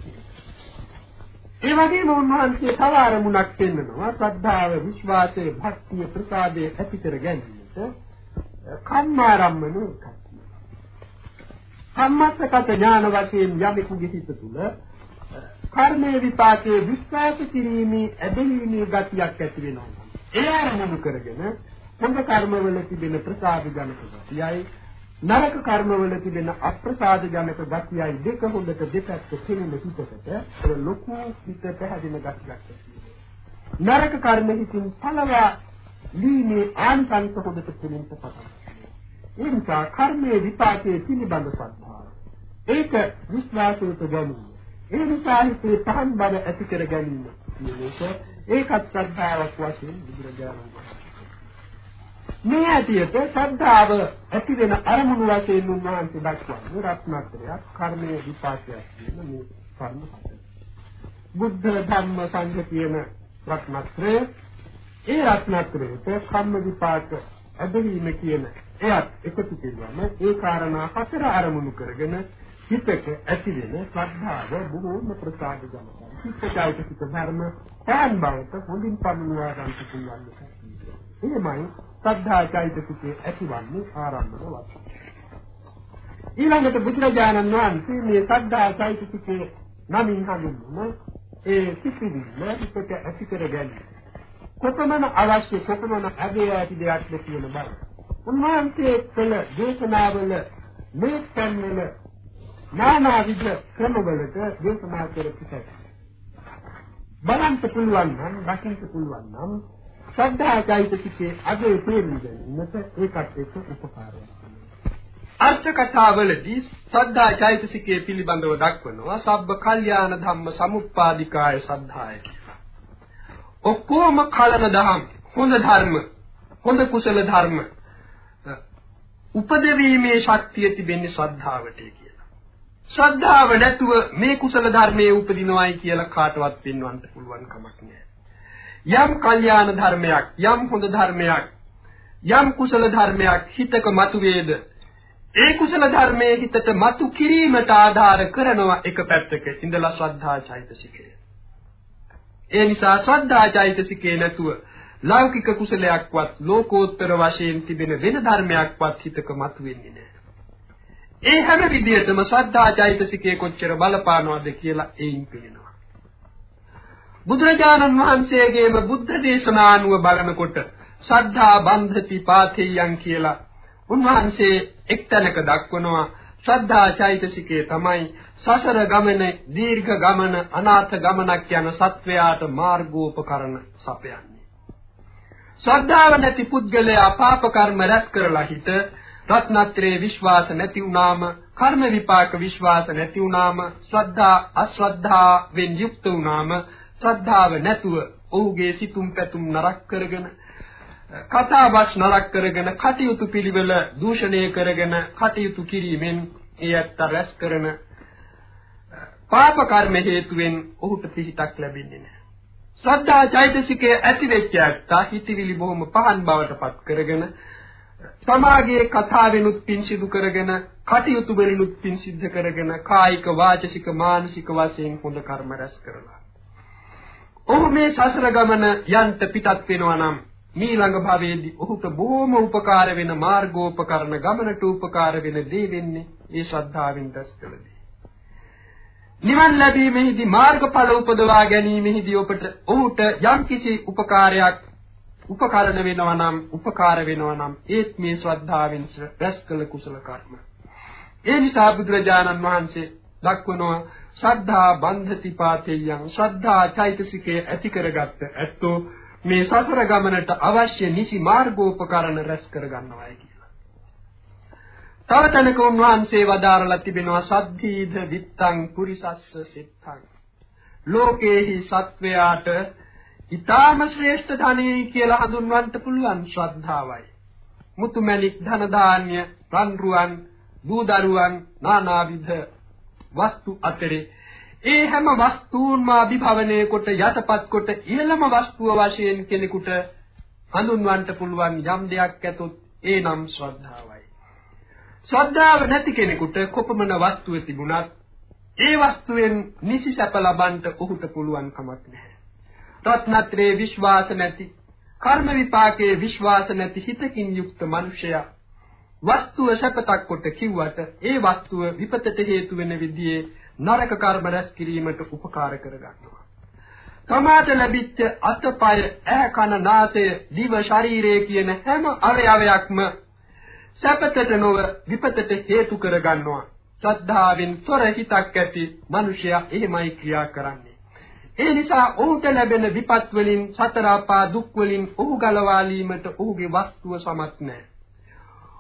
ඒ වගේම උන්වහන්සේ තව අරමුණක් පෙන්වනවා ශ්‍රද්ධාව, විශ්වාසය, භක්තිය, ප්‍රසාදය ඇති කර ගැනීමට කම්මාරම්මන කතිය. කම්මස්සගත ඥාන වශයෙන් යමෙකුගේ හිත තුළ කර්මයේ විපාකයේ විශ්වාස කිරීමේ ඇදහිීමේ ගතියක් ඇති වෙනවා. ඒ අරමුණු කරගෙන හොඳ කර්මවල තිබෙන ප්‍රසාද ජනක ගතියයි නරක කර්මවල තිබෙන අප්‍රසාද ජනක ගතියයි දෙක හොඳට දෙපැත්ත කෙරෙන හිතකට ලොකු හිත පැහැදින ගතියක් නරක කර්ම හිතින් පළවා ලීනේ ආනිසංස හොදට පිළින්ත පටන් ඒ නිසා කර්මයේ විපාකයේ පිළිබඳ ශ්‍රද්ධාව. ඒක විශ්වාසයට ගැනීම. ඒ නිසා හිතේ පහන් බව ඇති කර ගැනීම. මේක ඒකත් ශ්‍රද්ධාවක් වශයෙන් බුදුරජාණන් වහන්සේ මේ ඇටියට ශ්‍රද්ධාව ඇති වෙන අරමුණු වශයෙන් උන්වහන්සේ දක්වන්නේ රත්නත්‍රයක් කර්මයේ විපාකයක් කියන මේ කර්ම හතර. බුද්ධ ධම්ම සංඝ කියන රත්නත්‍රය ඒ රත්නත්‍රයට කම්ම විපාක අදවීම කියන එයත් එකතු කෙරුවම ඒ කාරණා හතර අරමුණු කරගෙන හිතක ඇති වෙන ශ්‍රද්ධාව බොහෝම ප්‍රසාදජනකයි. චිත්තචෛතසික ධර්ම පෑන් බවට හොඳින් පමුණවා ගන්න පුළුවන් එක. එහෙමයි ශ්‍රද්ධා චෛතසිකයේ ඇතිවන්නේ ආරම්භන වශයෙන්. ඊළඟට බුදුරජාණන් වහන්සේ මේ ශ්‍රද්ධා චෛතසිකයේ නමින් හඳුන්වන ඒ සිතිවිල්ල හිතට ඇති කර ගැනීම. කොපමණ අවශ්‍ය කොපමණ අගය ඇති දෙයක්ද කියන බව. උන්වහන්සේ කළ දේශනාවල මේ තැන්වල නානාවිද ක්‍රමවලට දේශනා කර පිටට බලන්න පුළුවන් නම් දකින්න පුළුවන් නම් ශ්‍රද්ධාචෛතසිකයේ අගේ තේරුම් ගැනීමට ඒකත් එක්ක උපකාරයක් අර්ථ කතාවලදී ශ්‍රද්ධා චෛතසිකයේ පිළිබඳව දක්වනවා සබ්බ කල්යාණ ධම්ම සමුප්පාදිකාය ශ්‍රද්ධාය ඔක්කොම කලන දහම් හොඳ ධර්ම හොඳ කුසල ධර්ම උපදවීමේ ශක්තිය තිබෙන්නේ ශ්‍රද්ධාවට කියලා. ශ්‍රද්ධාව නැතුව මේ කුසල ධර්මයේ උපදිනවයි කියලා කාටවත් පෙන්වන්න පුළුවන් කමක් නැහැ. යම් කල්යාණ ධර්මයක් යම් හොඳ ධර්මයක් යම් කුසල ධර්මයක් හිතක මතුවේද ඒ කුසල ධර්මයේ හිතට මතු කිරීමට ආධාර කරනවා එක පැත්තක ඉඳලා ශ්‍රද්ධා චෛතසිකය. ඒ නිසා ශ්‍රද්ධා චෛතසිකේ නැතුව ලෞකික කුසලයක්වත් ලෝකෝත්තර වශයෙන් තිබෙන වෙන ධර්මයක්වත් හිතක මතුවෙන්නේ නැහැ. ඒ හැම විදිහටම ශ්‍රද්ධා චෛතසිකේ කොච්චර බලපානවද කියලා එයින් පේනවා. බුදුරජාණන් වහන්සේගේම බුද්ධ දේශනානුව බලනකොට ශ්‍රද්ධා බන්ධති පාතේයන් කියලා උන්වහන්සේ එක්තැනක දක්වනවා ශ්‍රද්ධා චෛතසිකය තමයි සසර ගමන දීර්ඝ ගමන අනාථ ගමනක් යන සත්වයාට මාර්ගෝපකරණ සපයන්නේ. ශ්‍රද්ධාව නැති පුද්ගලයා පාප කර්ම රැස් කරලා හිට රත්නත්‍රේ විශ්වාස නැති වුනාම කර්ම විපාක විශ්වාස නැති වුනාම ශ්‍රද්ධා අශ්‍රද්ධාවෙන් යුක්ත වුනාම ශ්‍රද්ධාව නැතුව ඔහුගේ සිතුම් පැතුම් නරක කරගෙන කතාබස් නරක කරගෙන කටයුතු පිළිවෙල දූෂණය කරගෙන කටයුතු කිරීමෙන් ඒ ඇත්ත රැස් කරන පාප කර්ම හේතුවෙන් ඔහුට පිහිටක් ලැබෙන්නේ නැහැ. ශ්‍රද්ධා චෛතසිකයේ ඇති වෙච්ච ඇත්ත හිතවිලි බොහොම පහන් බවට පත් කරගෙන සමාගයේ කතාවෙනුත් පින් සිදු කරගෙන කටයුතු වලිනුත් පින් සිද්ධ කරගෙන කායික වාචසික මානසික වශයෙන් හොඳ කර්ම රැස් කරලා. ඔහු මේ සසර ගමන යන්ත පිටත් වෙනවා නම් මීළඟ භවයේදී ඔහුට බොහෝම උපකාර වෙන මාර්ගෝපකරණ ගමනට උපකාර වෙන දේ වෙන්නේ ඒ ශ්‍රද්ධාවෙන් දැස් කළ දේ. නිවන් ලැබීමේදී මාර්ගඵල උපදවා ගැනීමේදී ඔබට ඔහුට යම්කිසි උපකාරයක් උපකරණ වෙනවා නම් උපකාර වෙනවා නම් ඒත් මේ ශ්‍රද්ධාවෙන් රැස් කළ කුසල කර්ම. ඒ නිසා බුදුරජාණන් වහන්සේ දක්වනවා ශ්‍රද්ධා බන්ධති පාතේයං ශ්‍රද්ධා චෛතසිකයේ ඇති කරගත්ත ඇත්තෝ මේ සසර ගමනට අවශ්‍ය නිසි මාර්ගෝපකරණ රැස් කර ගන්නවායි කියලා. තව තැනක උන්වහන්සේ වදාරලා තිබෙනවා සද්ධීද විත්තං පුරිසස්ස සිත්තං. ලෝකේහි සත්වයාට ඊටාම ශ්‍රේෂ්ඨ ධනෙයි කියලා හඳුන්වන්න පුළුවන් ශ්‍රද්ධාවයි. මුතුමැණික් ධන දාන්‍ය රන් රුවන් දූ දරුවන් නානාවිධ වස්තු අතරේ ඒ හැම වස්තුන්ම අභිභවනය කොට යටපත් කොට ඉහළම වස්තුව වශයෙන් කෙනෙකුට හඳුන්වන්න පුළුවන් යම් දෙයක් ඇතොත් ඒ නම් ශ්‍රද්ධාවයි. ශ්‍රද්ධාව නැති කෙනෙකුට කොපමණ වස්තුව තිබුණත් ඒ වස්තුවෙන් නිසි සැප ලබන්න ඔහුට පුළුවන් කමක් නැහැ. රත්නත්‍රේ විශ්වාස නැති කර්ම විපාකයේ විශ්වාස නැති හිතකින් යුක්ත මිනිසයා වස්තුව සැපතක් කොට කිව්වට ඒ වස්තුව විපතට හේතු වෙන විදිහේ නරක කර්ම රැස් කිරීමට උපකාර කරගන්නවා. තමාට ලැබිච්ච අතපය ඇහ කන නාසය දිව ශරීරය කියන හැම අවයවයක්ම සැපතට නොව විපතට හේතු කරගන්නවා. ශ්‍රද්ධාවෙන් තොර හිතක් ඇති මිනිසයා එහෙමයි ක්‍රියා කරන්නේ. ඒ නිසා ඔහුට ලැබෙන විපත් වලින් සතර අපා දුක් වලින් ඔහු ගලවාලීමට ඔහුගේ වස්තුව සමත් නැහැ.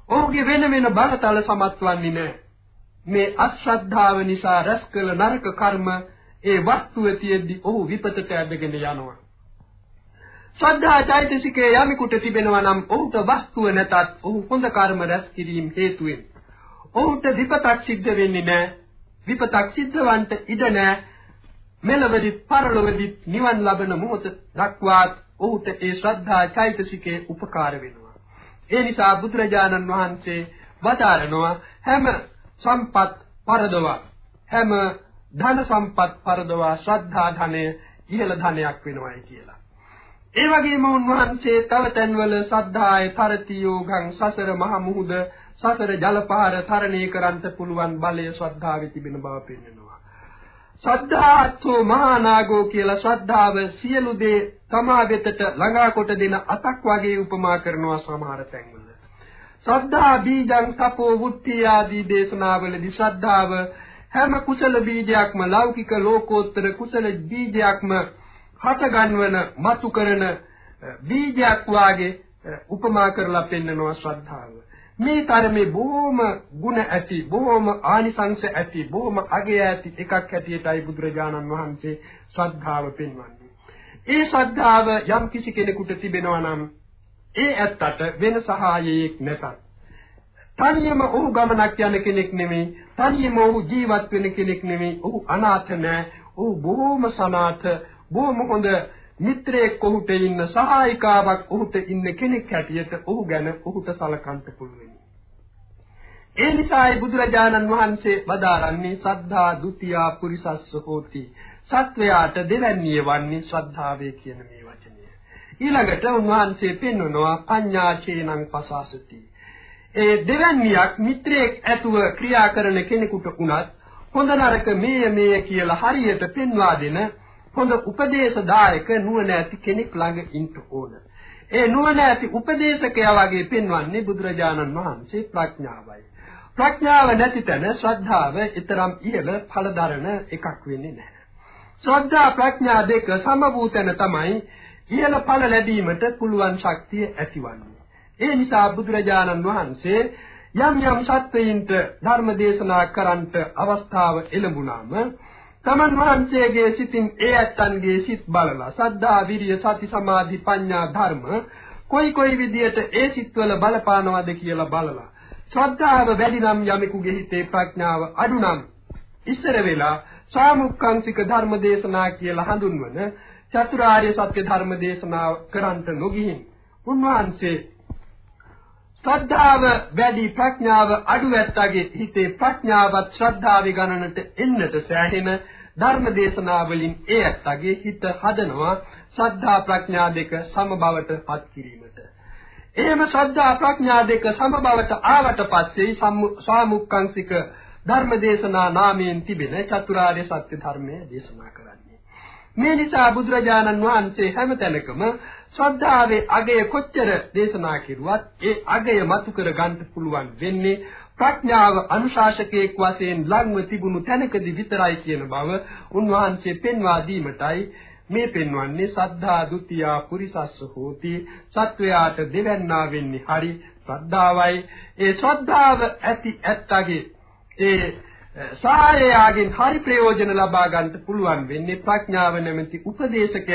ඔහුගේ වෙන වෙන බලතල සමත් වන්නේ නැහැ. මේ අශ්‍රද්ධාව නිසා රැස් කළ නරක කර්ම ඒ වස්තුව තියෙද්දි ඔහු විපතට ඇදගෙන යනවා. ශ්‍රද්ධා චෛතසිකයේ යමෙකුට තිබෙනවා නම් ඔහුට වස්තුව නැතත් ඔහු හොඳ කර්ම රැස් කිරීම හේතුවෙන් ඔහුට විපතක් සිද්ධ වෙන්නේ නැහැ. විපතක් සිද්ධවන්ට ඉඩ නැහැ. මෙලවදිත් පරලොවදිත් නිවන් ලබන මොහොත දක්වාත් ඔහුට ඒ ශ්‍රද්ධා චෛතසිකයේ උපකාර වෙනවා. ඒ නිසා බුදුරජාණන් වහන්සේ වදාරනවා හැම සම්පත් පරදවා හැම ධන සම්පත් පරදවා ශ්‍රද්ධා ධනය ඉහළ ධනයක් වෙනවායි කියලා. ඒ වගේම උන්වහන්සේ තව තැන්වල සද්ධාය තරති යෝගං සසර මහ මුහුද සසර ජලපහර තරණය කරන්ට පුළුවන් බලය ශ්‍රද්ධාවේ තිබෙන බව පෙන්වනවා. ශ්‍රද්ධාත්ෝ මහානාගෝ කියලා ශ්‍රද්ධාව සියලු දේ තමා වෙතට ළඟා කොට දෙන අතක් වගේ උපමා කරනවා සමහර තැන්වල. ශ්‍රද්ධා බීජං තපෝ වුත්ති ආදී දේශනාවලදී ශ්‍රද්ධාව හැම කුසල බීජයක්ම ලෞකික ලෝකෝත්තර කුසල බීජයක්ම හට ගන්වන මතු කරන බීජයක් වාගේ උපමා කරලා පෙන්නනවා ශ්‍රද්ධාව. මේ තරමේ බොහොම ಗುಣ ඇති බොහොම ආනිසංශ ඇති බොහොම අගය ඇති එකක් හැටියටයි බුදුරජාණන් වහන්සේ ශ්‍රද්ධාව පෙන්වන්නේ. ඒ ශ්‍රද්ධාව යම් කිසි කෙනෙකුට තිබෙනවා නම් ඒ ඇත්තට වෙන සහායයක් නැතත් තනියම ඔහු ගමනක් යන කෙනෙක් නෙමෙයි තනියම ඔහු ජීවත් වෙන කෙනෙක් නෙමෙයි ඔහු අනාථ නෑ ඔහු බොහොම සනාථ බොහොම හොඳ මිත්‍රයෙක් ඔහුට ඉන්න සහායිකාවක් ඔහුට ඉන්න කෙනෙක් හැටියට ඔහු ගැන ඔහුට සලකන්න පුළුවන්. ඒ නිසායි බුදුරජාණන් වහන්සේ වදාරන්නේ සද්ධා ဒ ුතියා පුරිසස්ස හෝති. සත්වයාට දෙවැන්නිය වන්නේ ශ්‍රද්ධාවේ කියන මේ වචනය. ඊළඟට උන්වහන්සේ පෙන්වනවා පඤ්ඤාචේනං පසාසති. ඒ දෙවැන්නියක් මිත්‍රයෙක් ඇතුව ක්‍රියා කරන කෙනෙකුට උනත් හොඳ නරක මේය මේය කියලා හරියට පෙන්වා දෙන හොඳ උපදේශදායක නුවණ ඇති කෙනෙක් ළඟ ඉන්න ඕන. ඒ නුවණ ඇති උපදේශකයා වගේ පෙන්වන්නේ බුදුරජාණන් වහන්සේ ප්‍රඥාවයි. ප්‍රඥාව නැති තැන ශ්‍රද්ධාව ඊතරම් ඉහළ ඵලදරන එකක් වෙන්නේ නැහැ. ශ්‍රද්ධා ප්‍රඥා දෙක සමවූතන තමයි ඉහළ ඵල ලැබීමට පුළුවන් ශක්තිය ඇතිවන්නේ. ඒ නිසා බුදුරජාණන් වහන්සේ යම් යම් සත්වයින්ට ධර්ම දේශනා කරන්නට අවස්ථාව එළඹුණාම තමන් වහන්සේගේ සිතින් ඒ ඇත්තන්ගේ සිත් බලලා සද්ධා විරිය සති සමාධි ප්‍රඥා ධර්ම කොයි කොයි විදියට ඒ සිත්වල බලපානවද කියලා බලලා ශ්‍රද්ධාව වැඩි නම් යමෙකුගේ හිතේ ප්‍රඥාව අඩු නම් ඉස්සර වෙලා සාමුක්ඛංශික ධර්ම දේශනා කියලා හඳුන්වන චතුරාර්ය සත්‍ය ධර්ම දේශනා කරන්ට නොගිහින් උන්වහන්සේ ශ්‍රද්ධාව වැඩි ප්‍රඥාව අඩු ඇත්තගේ හිතේ ප්‍රඥාවත් ශ්‍රද්ධාවේ ගණනට එන්නට සෑහෙන ධර්ම දේශනා වලින් ඒ ඇත්තගේ හිත හදනවා ශ්‍රද්ධා ප්‍රඥා දෙක සමබවට පත් කිරීමට. එහෙම ශ්‍රද්ධා ප්‍රඥා දෙක සමබවට ආවට පස්සේ සාමුක්ඛංශික ධර්ම දේශනා නාමයෙන් තිබෙන චතුරාර්ය සත්‍ය ධර්මය දේශනා කරන්නේ. මේ නිසා බුදුරජාණන් වහන්සේ හැමතැනකම ශ්‍රද්ධාවේ අගය කොච්චර දේශනා කෙරුවත් ඒ අගය මතු කර ගන්න පුළුවන් වෙන්නේ ප්‍රඥාව අනුශාසකයෙක් වශයෙන් ලංව තිබුණු තැනකදී විතරයි කියන බව උන්වහන්සේ පෙන්වා දීමටයි මේ පෙන්වන්නේ. සද්ධා ဒ ුතියා පුරිසස්ස හෝති. සත්වයාට දෙවන්නා වෙන්නේ හරි ශ්‍රද්ධාවයි. ඒ ශ්‍රද්ධාව ඇති ඇත්තගේ ඒ සායයාගෙන් හරි ප්‍රයෝජන ලබා ගන්නට පුළුවන් වෙන්නේ ප්‍රඥාව නැමැති උපදේශකයක්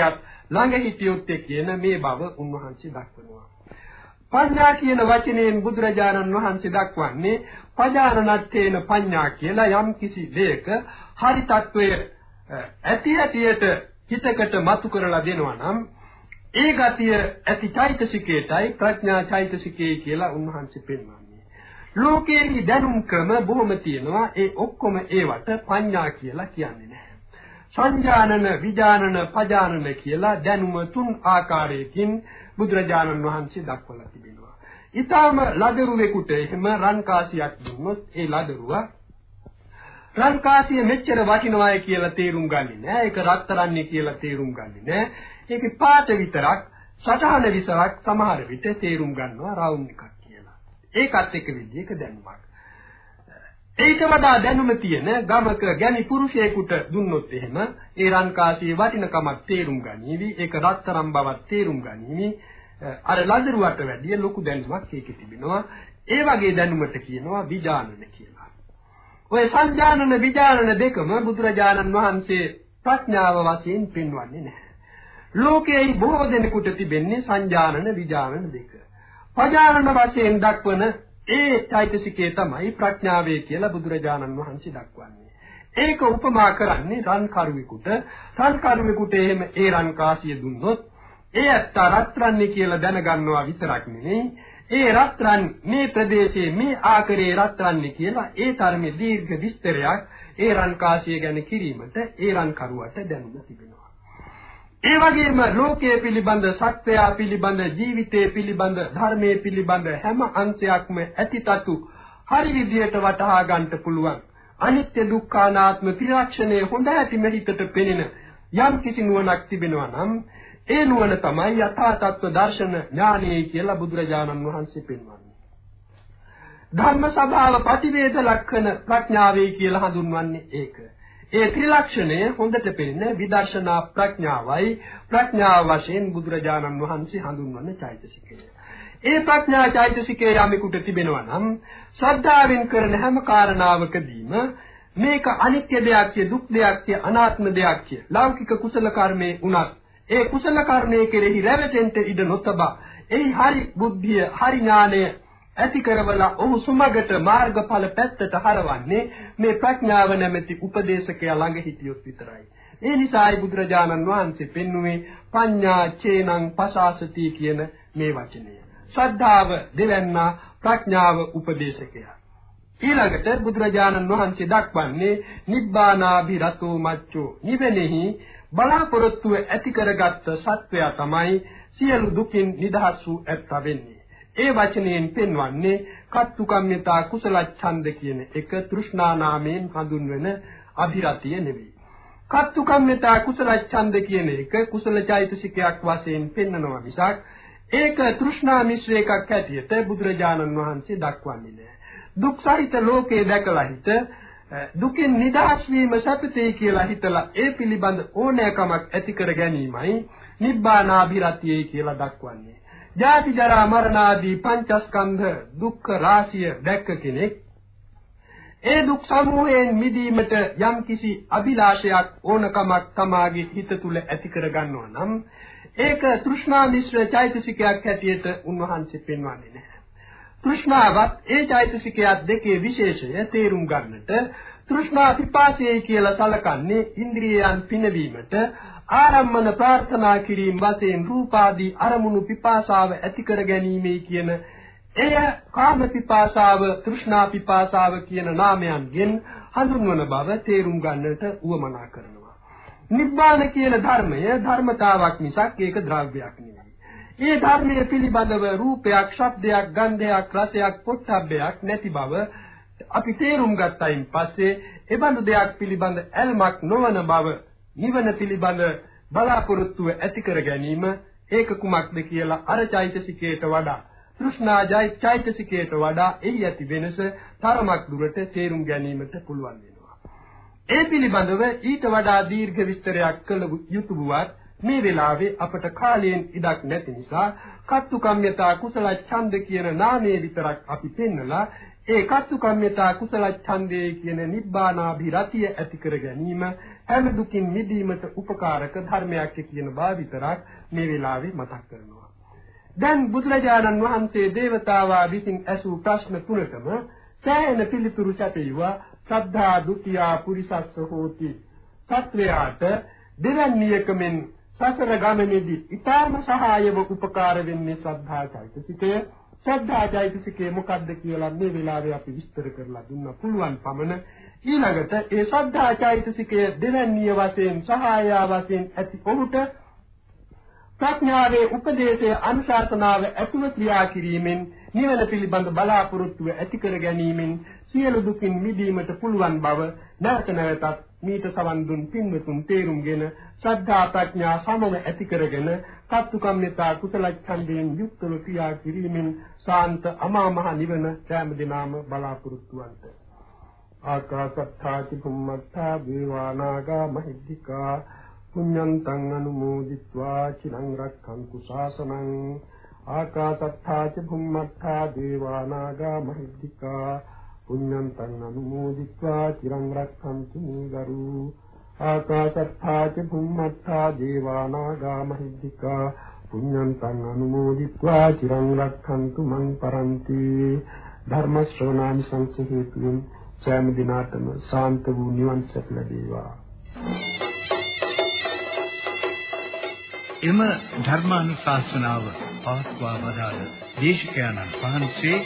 ළඟ හිටියොත් කියන මේ බව උන්වහන්සේ දක්වනවා. පඤ්ඤා කියන වචනයෙන් බුදුරජාණන් වහන්සේ දක්වන්නේ පජානනත්තේන පඤ්ඤා කියලා යම් කිසි දෙයක හරි తත්වය ඇති ඇතියට හිතකට මතු කරලා දෙනවා නම් ඒ ගතිය ඇති චෛතසිකයටයි ප්‍රඥා චෛතසිකය කියලා උන්වහන්සේ පෙන්වන්නේ. ලෝකයේ දැනුම් ක්‍රම බොහොම තියෙනවා. ඒ ඔක්කොම ඒවට පඤ්ඤා කියලා කියන්නේ නැහැ. සංජානන, විජානන, පජානන කියලා දැනුම තුන් ආකාරයකින් බුදුරජාණන් වහන්සේ දක්වලා තිබෙනවා. ඊටාම ලදරුවෙකුට එහෙම රන් කාසියක් දුන්නොත් ඒ ලදරුවා රන් කාසිය මෙච්චර වටිනවායි කියලා තේරුම් ගන්නේ නැහැ. ඒක රත්තරන්නේ කියලා තේරුම් ගන්නේ නැහැ. ඒකේ පාට විතරක් සටහන විතරක් සමහර විට තේරුම් ගන්නවා රවුම් එකක් කියලා. ඒකත් එක විදිහක දැනුමක්. ඊට වඩා දැනුම තියෙන ගමක ගැමි පුරුෂයෙකුට දුන්නොත් එහෙම ඒ රන් කාසියේ වටිනකමක් තේරුම් ගනීවි ඒක රත්තරන් බවක් තේරුම් ගනීවි අර ලදරුවට වැඩිය ලොකු දැනුමක් ඒකේ තිබෙනවා ඒ වගේ දැනුමට කියනවා විඥානන කියලා. ඔය සංජානන විඥානන දෙකම බුදුරජාණන් වහන්සේ ප්‍රඥාව වශයෙන් පෙන්වන්නේ නැහැ. ලෝකයේ බොහෝ දෙනෙකුට තිබෙන්නේ සංජානන විඥානන දෙක. පජානන වශයෙන් දක්වන ඒ චෛතසිකේ තමයි ප්‍රඥාවේ කියලා බුදුරජාණන් වහන්සේ දක්වන්නේ. ඒක උපමා කරන්නේ රන් කරුවෙකුට රන් කරුවෙකුට එහෙම ඒ රන් කාසිය දුන්නොත් ඒ ඇත්ත රත්රන්නේ කියලා දැනගන්නවා විතරක් නෙවෙයි ඒ රත්රන් මේ ප්‍රදේශයේ මේ ආකාරයේ රත්රන්නේ කියලා ඒ තරමේ දීර්ඝ විස්තරයක් ඒ රන් කාසිය ගැන කිරීමට ඒ රන් කරුවට දැනුම තිබෙනවා. ඒ වගේම ලෝකයේ පිළිබඳ සත්‍යය පිළිබඳ ජීවිතයේ පිළිබඳ ධර්මයේ පිළිබඳ හැම අංශයක්ම ඇතිතතු හරි විදියට වටහා ගන්නට පුළුවන්. අනිත්‍ය දුක්ඛ අනාත්ම ත්‍රිලක්ෂණය හොඳ ඇති මෙහිතට පෙනෙන යම් කිසි නුවණක් තිබෙනවා නම් ඒ නුවණ තමයි යථා තත්ත්ව දර්ශන ඥානය කියලා බුදුරජාණන් වහන්සේ පෙන්වන්නේ. ධර්ම ස්වභාව ප්‍රතිවේද ලක්ෂණ ප්‍රඥාවේ කියලා හඳුන්වන්නේ ඒක. ඒ ත්‍රිලක්ෂණය හොඳට පෙනෙන විදර්ශනා ප්‍රඥාවයි ප්‍රඥාව වශයෙන් බුදුරජාණන් වහන්සේ හඳුන්වන චෛතසිකය. ඒ ප්‍රඥා චෛතසිකයේ යමෙකුට තිබෙනවා නම් ශ්‍රද්ධාවෙන් කරන හැම කාරණාවකදීම මේක අනිත්‍ය දෙයක්ය දුක් දෙයක්ය අනාත්ම දෙයක්ය ලෞකික කුසල කර්මයේ උනත් ඒ කුසල කර්මයේ කෙරෙහි රැවටෙන්න ඉඩ නොතබා එයි හරි බුද්ධිය හරි ඥානය ඇති කරවලා ඔහු සුමගට මාර්ගඵල පැත්තට හරවන්නේ මේ ප්‍රඥාව නැමැති උපදේශකයා ළඟ හිටියොත් විතරයි. ඒ නිසායි බුදුරජාණන් වහන්සේ පෙන්වුවේ පඤ්ඤා චේනං පසාසති කියන මේ වචනය. ශ්‍රද්ධාව දෙවන්නා ප්‍රඥාව උපදේශකයා. ඊළඟට බුදුරජාණන් වහන්සේ දක්වන්නේ නිබ්බානාභිරතෝ මච්චෝ නිවෙනෙහි බලාපොරොත්තුව ඇති කරගත් සත්වයා තමයි සියලු දුකින් නිදහස් වූ ඇත්තා වෙන්නේ. ඒ වචනයෙන් පෙන්වන්නේ කත්තුකම්මිතා කුසල ඡන්ද කියන එක තෘෂ්ණා නාමයෙන් හඳුන්වන අභිරතිය නෙවෙයි. කත්තුකම්මිතා කුසල ඡන්ද කියන එක කුසල චෛතසිකයක් වශයෙන් පෙන්වනවා මිසක් ඒක තෘෂ්ණා මිශ්‍ර එකක් හැටියට බුදුරජාණන් වහන්සේ දක්වන්නේ නැහැ. දුක් සහිත ලෝකේ දැකලා හිට දුකින් නිදහස් වීම සපතේ කියලා හිතලා ඒ පිළිබඳ ඕනෑකමක් ඇති කර ගැනීමයි නිබ්බානාභිරතියයි කියලා දක්වන්නේ. ජාති ජරා මරණ ආදී පංචස්කන්ධ දුක්ඛ රාශිය දැක්ක කෙනෙක් ඒ දුක් සමූහයෙන් මිදීමට යම්කිසි අභිලාෂයක් ඕනකමක් තමාගේ හිත තුල ඇති කර ගන්නවා නම් ඒක තෘෂ්ණා මිශ්‍ර චෛතසිකයක් හැටියට උන්වහන්සේ පෙන්වන්නේ නැහැ. තෘෂ්ණාවත් ඒ චෛතසිකයක් දෙකේ විශේෂය තේරුම් ගන්නට තෘෂ්ණා පිපාසයයි කියලා සලකන්නේ ඉන්ද්‍රියයන් පිනවීමට ආරම්මන ප්‍රාර්ථනා කිරීම වශයෙන් රූපාදී අරමුණු පිපාසාව ඇති කර ගැනීමයි කියන එය කාම පිපාසාව තෘෂ්ණා පිපාසාව කියන නාමයන්ගෙන් හඳුන්වන බව තේරුම් ගන්නට උවමනා කරනවා. නිබ්බාන කියන ධර්මය ධර්මතාවක් මිසක් ඒක ද්‍රව්‍යයක් නෙවෙයි. ඒ ධර්මයේ පිළිබඳව රූපයක්, ශබ්දයක්, ගන්ධයක්, රසයක්, පොට්ටබ්බයක් නැති බව අපි තේරුම් ගත්තයින් පස්සේ එබඳු දෙයක් පිළිබඳ ඇල්මක් නොවන බව නිවන පිළිබඳ බලාපොරොත්තුව ඇති කර ගැනීම ඒක කුමක්ද කියලා අර චෛතසිකයට වඩා තෘෂ්ණා චෛතසිකයට වඩා එහි ඇති වෙනස තරමක් දුරට තේරුම් ගැනීමට පුළුවන් වෙනවා. ඒ පිළිබඳව ඊට වඩා දීර්ඝ විස්තරයක් කළ යුතු වුවත් මේ වෙලාවේ අපට කාලයෙන් ඉඩක් නැති නිසා කත්තු කම්යතා කුසල ඡන්ද කියන නාමයේ විතරක් අපි පෙන්නලා ඒ කත්තු කම්යතා කුසල ඡන්දේ කියන නිබ්බානාභිරතිය ඇති කර ගැනීම හැම දුකින් මිදීමට උපකාරක ධර්මයක් කියන බව විතරක් මේ වෙලාවේ මතක් කරනවා. දැන් බුදුරජාණන් වහන්සේ දේවතාවා විසින් ඇසූ ප්‍රශ්න තුනටම සෑහෙන පිළිතුරු සැපයුවා සද්ධා ဒ ුතියා පුරිසස්ස හෝති. සත්වයාට දෙවැන්නියකමෙන් සසර ගමනේදී ඊටාම සහායව උපකාර වෙන්නේ ශ්‍රද්ධා චෛතසිකය. ශ්‍රද්ධා චෛතසිකය මොකක්ද කියලා මේ වෙලාවේ අපි විස්තර කරලා දුන්න පුළුවන් පමණ ඊළඟට ඒ ශ්‍රද්ධා චෛතසිකය දෙවැන්නිය වශයෙන් සහාය වශයෙන් ඇති ඔහුට ප්‍රඥාවේ උපදේශයේ අනුශාසනාව ඇතුව ක්‍රියා කිරීමෙන් නිවන පිළිබඳ බලාපොරොත්තුව ඇති කර ගැනීමෙන් සියලු දුකින් මිදීමට පුළුවන් බව නැවත නැවතත් මීට සවන් දුන් පින්වතුන් තේරුම්ගෙන ශ්‍රද්ධා ප්‍රඥා සමව ඇති කරගෙන සත්තුකම්මිතා කුසල ඡන්දයෙන් යුක්තව ක්‍රියා කිරීමෙන් සාන්ත අමා මහ නිවන සෑම දිනම බලාපොරොත්තු වන්ත ආකාශත්තා චුම්මත්තා දේවානාගා මහිද්దికා පුඤ්ඤන්තං අනුමෝදිත්වා චිරං රක්ඛන්තු ශාසනං. ආකාශත්තා චුම්මත්තා දේවානාගා මහිද්దికා පුඤ්ඤන්තං අනුමෝදිत्वा চিරං රක්ඛන්තු නිගරු ආකාශත්තා ච භුම්මත්තා දේවානාගා මහිද්దికා පුඤ්ඤන්තං අනුමෝදිत्वा চিරං රක්ඛන්තු මං පරන්ති ධර්ම ශ්‍රවණානි සංසහේතුන් සෑම දිනාටම සාන්ත වූ නිවන් සැප ලැබේවා. එම ධර්මානුශාසනාව පවත්වා වදාළ දේශකයන්න් වහන්සේ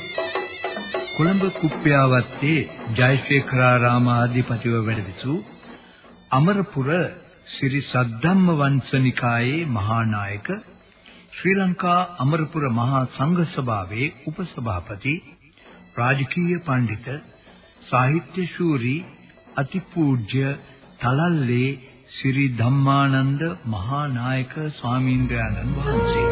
කොළඹ කුප්පියාවත්තේ ජයශේඛරාරාමාධිපතිව වැඩ සිටු අමරපුර ශ්‍රී සද්ධම්ම වංශනිකායේ මහා නායක ශ්‍රී ලංකා අමරපුර මහා සංඝ සභාවේ උපසභාපති රාජකීය පඬිත සාහිත්‍ය ශූරී අතිපූජ්‍ය තලල්ලේ ශ්‍රී ධම්මානන්ද මහා නායක ස්වාමීන්ද්‍රයන්න් වහන්සේ.